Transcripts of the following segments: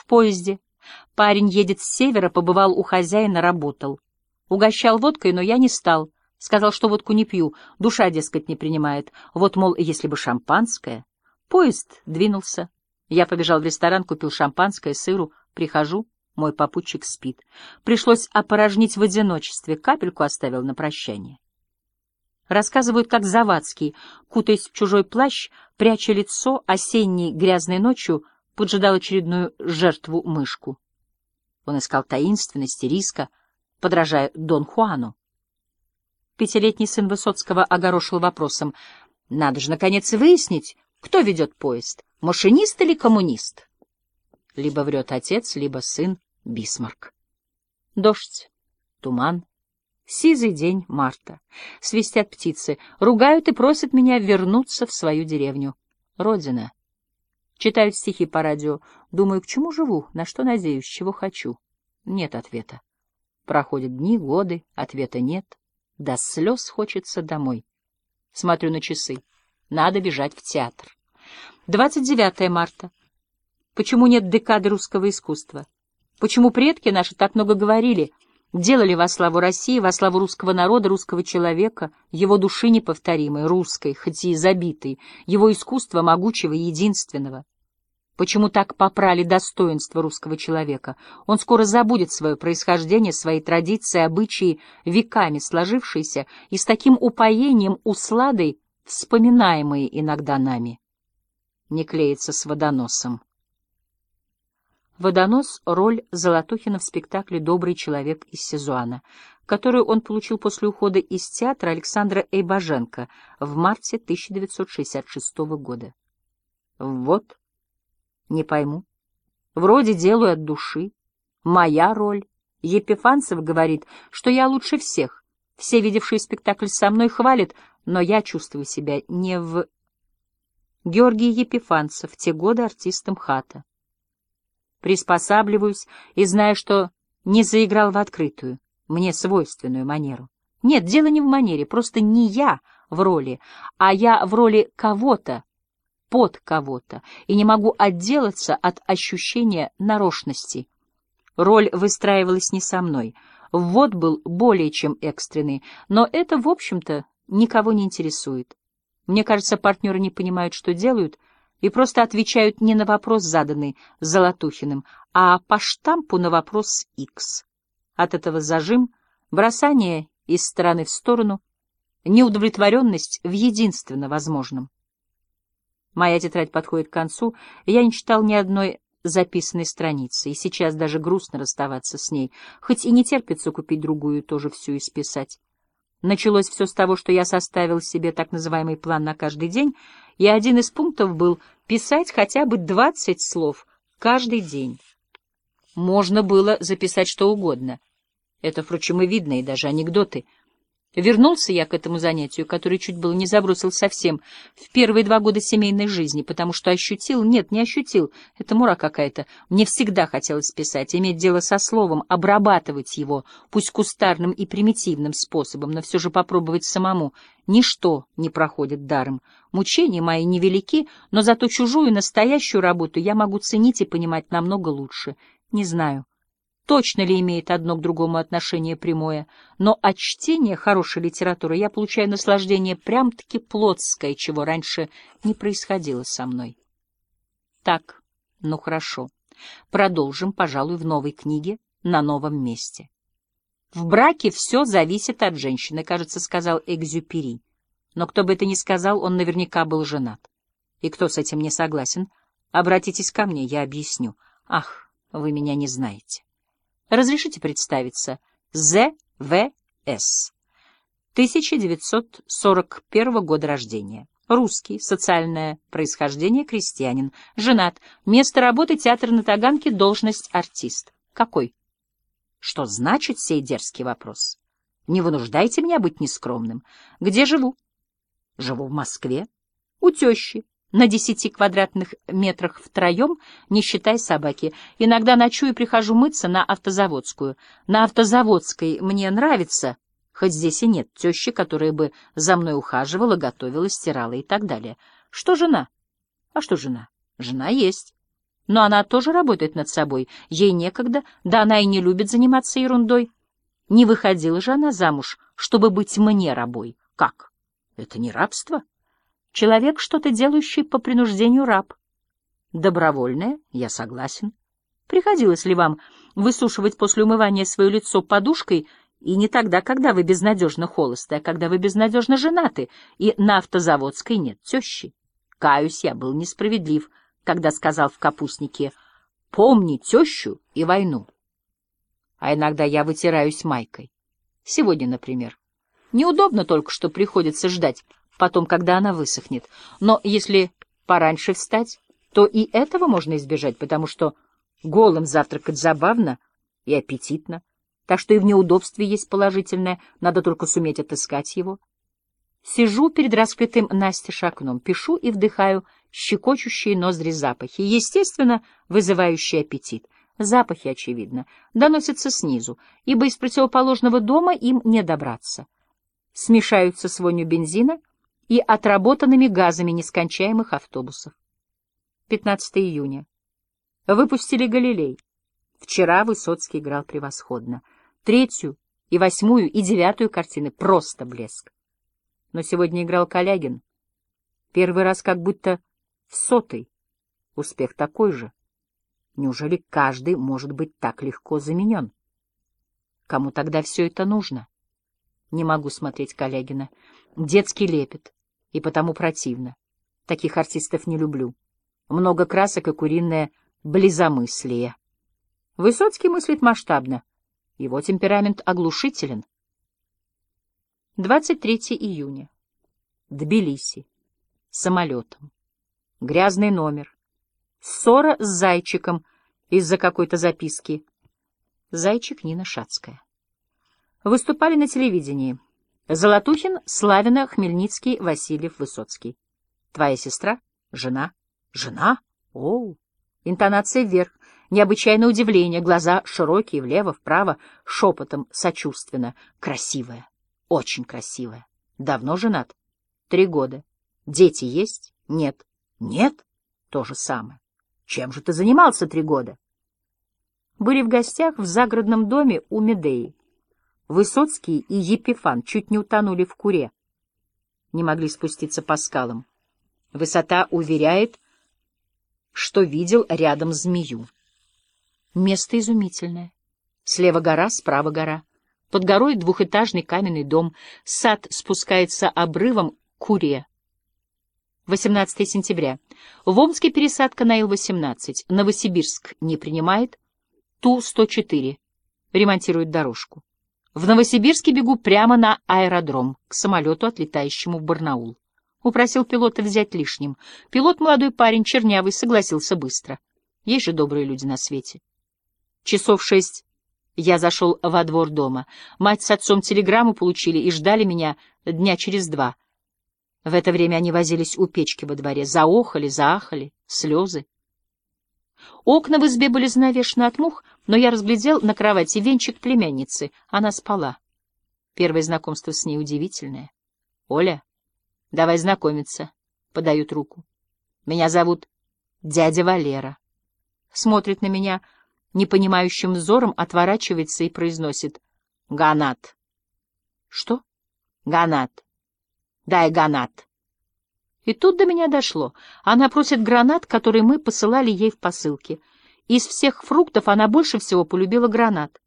В поезде. Парень едет с севера, побывал у хозяина, работал. Угощал водкой, но я не стал. Сказал, что водку не пью, душа, дескать, не принимает. Вот, мол, если бы шампанское. Поезд двинулся. Я побежал в ресторан, купил шампанское, сыру, прихожу, мой попутчик спит. Пришлось опорожнить в одиночестве, капельку оставил на прощание. Рассказывают, как Завадский, кутаясь в чужой плащ, пряча лицо, осенней грязной ночью поджидал очередную жертву мышку. Он искал таинственности, риска, подражая Дон Хуану. Пятилетний сын Высоцкого огорошил вопросом. Надо же, наконец, выяснить, кто ведет поезд, машинист или коммунист. Либо врет отец, либо сын Бисмарк. Дождь, туман, сизый день марта. Свистят птицы, ругают и просят меня вернуться в свою деревню. Родина. Читают стихи по радио. Думаю, к чему живу, на что надеюсь, чего хочу. Нет ответа. Проходят дни, годы, ответа нет. До слез хочется домой. Смотрю на часы. Надо бежать в театр. 29 марта. Почему нет декады русского искусства? Почему предки наши так много говорили, делали во славу России, во славу русского народа, русского человека, его души неповторимой, русской, хоть и забитой, его искусства могучего и единственного? Почему так попрали достоинство русского человека? Он скоро забудет свое происхождение, свои традиции, обычаи, веками сложившиеся и с таким упоением, усладой, вспоминаемые иногда нами. Не клеится с водоносом. Водонос — роль Золотухина в спектакле «Добрый человек из Сезуана», которую он получил после ухода из театра Александра Эйбаженко в марте 1966 года. Вот, не пойму. Вроде делаю от души. Моя роль. Епифанцев говорит, что я лучше всех. Все, видевшие спектакль со мной, хвалят, но я чувствую себя не в... Георгий Епифанцев, те годы артистом хата приспосабливаюсь и знаю, что не заиграл в открытую, мне свойственную манеру. Нет, дело не в манере, просто не я в роли, а я в роли кого-то, под кого-то, и не могу отделаться от ощущения нарочности. Роль выстраивалась не со мной. Ввод был более чем экстренный, но это, в общем-то, никого не интересует. Мне кажется, партнеры не понимают, что делают — и просто отвечают не на вопрос, заданный Золотухиным, а по штампу на вопрос X. От этого зажим, бросание из стороны в сторону, неудовлетворенность в единственно возможном. Моя тетрадь подходит к концу, я не читал ни одной записанной страницы, и сейчас даже грустно расставаться с ней, хоть и не терпится купить другую, тоже всю исписать. Началось все с того, что я составил себе так называемый план на каждый день, и один из пунктов был писать хотя бы 20 слов каждый день. Можно было записать что угодно. Это, впрочем, и видно, и даже анекдоты — Вернулся я к этому занятию, которое чуть было не забросил совсем в первые два года семейной жизни, потому что ощутил, нет, не ощутил, это мура какая-то. Мне всегда хотелось писать, иметь дело со словом, обрабатывать его, пусть кустарным и примитивным способом, но все же попробовать самому. Ничто не проходит даром. Мучения мои невелики, но зато чужую настоящую работу я могу ценить и понимать намного лучше. Не знаю, точно ли имеет одно к другому отношение прямое, но от чтения хорошей литературы я получаю наслаждение прям-таки плотское, чего раньше не происходило со мной. Так, ну хорошо. Продолжим, пожалуй, в новой книге на новом месте. В браке все зависит от женщины, кажется, сказал Экзюпери. Но кто бы это ни сказал, он наверняка был женат. И кто с этим не согласен, обратитесь ко мне, я объясню. Ах, вы меня не знаете. Разрешите представиться. З.В.С. 1941 года рождения. Русский, социальное происхождение, крестьянин. Женат. Место работы театр на Таганке, должность артист. Какой? Что значит сей дерзкий вопрос? Не вынуждайте меня быть нескромным. Где живу? Живу в Москве. У тещи на десяти квадратных метрах втроем, не считая собаки. Иногда ночую прихожу мыться на автозаводскую. На автозаводской мне нравится, хоть здесь и нет тещи, которая бы за мной ухаживала, готовила, стирала и так далее. Что жена? А что жена? Жена есть. Но она тоже работает над собой. Ей некогда, да она и не любит заниматься ерундой. Не выходила же она замуж, чтобы быть мне рабой. Как? Это не рабство? Человек, что-то делающий по принуждению раб. Добровольное, я согласен. Приходилось ли вам высушивать после умывания свое лицо подушкой, и не тогда, когда вы безнадежно холосты, а когда вы безнадежно женаты, и на автозаводской нет тещи? Каюсь, я был несправедлив, когда сказал в капустнике «Помни тещу и войну». А иногда я вытираюсь майкой. Сегодня, например. Неудобно только, что приходится ждать потом, когда она высохнет. Но если пораньше встать, то и этого можно избежать, потому что голым завтракать забавно и аппетитно, так что и в неудобстве есть положительное, надо только суметь отыскать его. Сижу перед раскрытым настежь окном, пишу и вдыхаю щекочущие ноздри запахи, естественно, вызывающие аппетит. Запахи, очевидно, доносятся снизу, ибо из противоположного дома им не добраться. Смешаются с вонью бензина и отработанными газами нескончаемых автобусов. 15 июня. Выпустили «Галилей». Вчера Высоцкий играл превосходно. Третью и восьмую и девятую картины — просто блеск. Но сегодня играл Калягин. Первый раз как будто в сотый. Успех такой же. Неужели каждый может быть так легко заменен? Кому тогда все это нужно? Не могу смотреть Калягина. Детский лепет, и потому противно. Таких артистов не люблю много красок и куриное близомыслие. Высоцкий мыслит масштабно. Его темперамент оглушителен. 23 июня. Тбилиси. Самолетом. Грязный номер. Ссора с зайчиком из-за какой-то записки. Зайчик Нина Шацкая. Выступали на телевидении. Золотухин, Славина, Хмельницкий, Васильев, Высоцкий. Твоя сестра? Жена? Жена? О, интонация вверх, необычайное удивление, глаза широкие, влево, вправо, шепотом, сочувственно. Красивая, очень красивая. Давно женат? Три года. Дети есть? Нет. Нет? То же самое. Чем же ты занимался три года? Были в гостях в загородном доме у Медеи. Высоцкий и Епифан чуть не утонули в куре. Не могли спуститься по скалам. Высота уверяет, что видел рядом змею. Место изумительное. Слева гора, справа гора. Под горой двухэтажный каменный дом. Сад спускается обрывом к Куре. 18 сентября. В Омске пересадка на Ил-18. Новосибирск не принимает. Ту-104. Ремонтирует дорожку. В Новосибирске бегу прямо на аэродром, к самолету, отлетающему в Барнаул. Упросил пилота взять лишним. Пилот, молодой парень, чернявый, согласился быстро. Есть же добрые люди на свете. Часов шесть я зашел во двор дома. Мать с отцом телеграмму получили и ждали меня дня через два. В это время они возились у печки во дворе. Заохали, заахали, слезы. Окна в избе были занавешены от мух, но я разглядел на кровати венчик племянницы. Она спала. Первое знакомство с ней удивительное. — Оля, Давай знакомиться. Подают руку. Меня зовут дядя Валера. Смотрит на меня непонимающим взором, отворачивается и произносит «Ганат». Что? «Ганат. Дай ганат». И тут до меня дошло. Она просит гранат, который мы посылали ей в посылке. Из всех фруктов она больше всего полюбила гранат.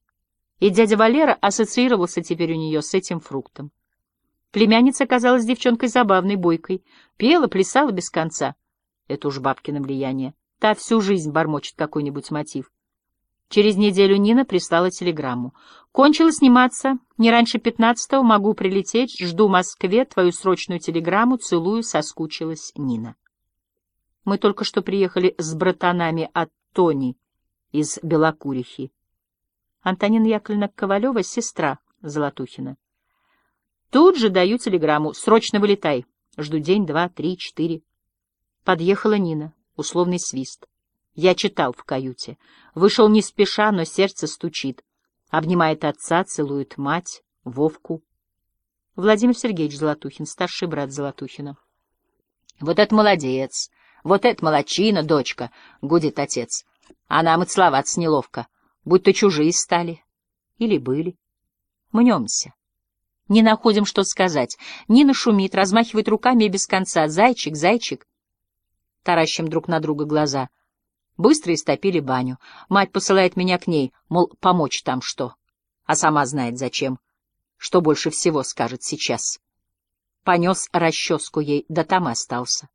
И дядя Валера ассоциировался теперь у нее с этим фруктом. Племянница казалась девчонкой забавной, бойкой. Пела, плясала без конца. Это уж бабкино влияние. Та всю жизнь бормочет какой-нибудь мотив. Через неделю Нина прислала телеграмму. «Кончила сниматься. Не раньше пятнадцатого могу прилететь. Жду в Москве твою срочную телеграмму. Целую. Соскучилась Нина». Мы только что приехали с братанами от Тони из Белокурихи. Антонина Яковлевна Ковалева — сестра Золотухина. Тут же даю телеграмму. Срочно вылетай. Жду день, два, три, четыре. Подъехала Нина. Условный свист. Я читал в каюте. Вышел не спеша, но сердце стучит. Обнимает отца, целует мать, Вовку. Владимир Сергеевич Золотухин, старший брат Золотухина. Вот это молодец! Вот это молочина, дочка, — гудит отец. А нам и целоваться неловко, будто чужие стали. Или были. Мнемся. Не находим, что сказать. Нина шумит, размахивает руками и без конца. Зайчик, зайчик. Таращим друг на друга глаза. Быстро истопили баню. Мать посылает меня к ней, мол, помочь там что. А сама знает зачем. Что больше всего скажет сейчас. Понес расческу ей, да там и остался.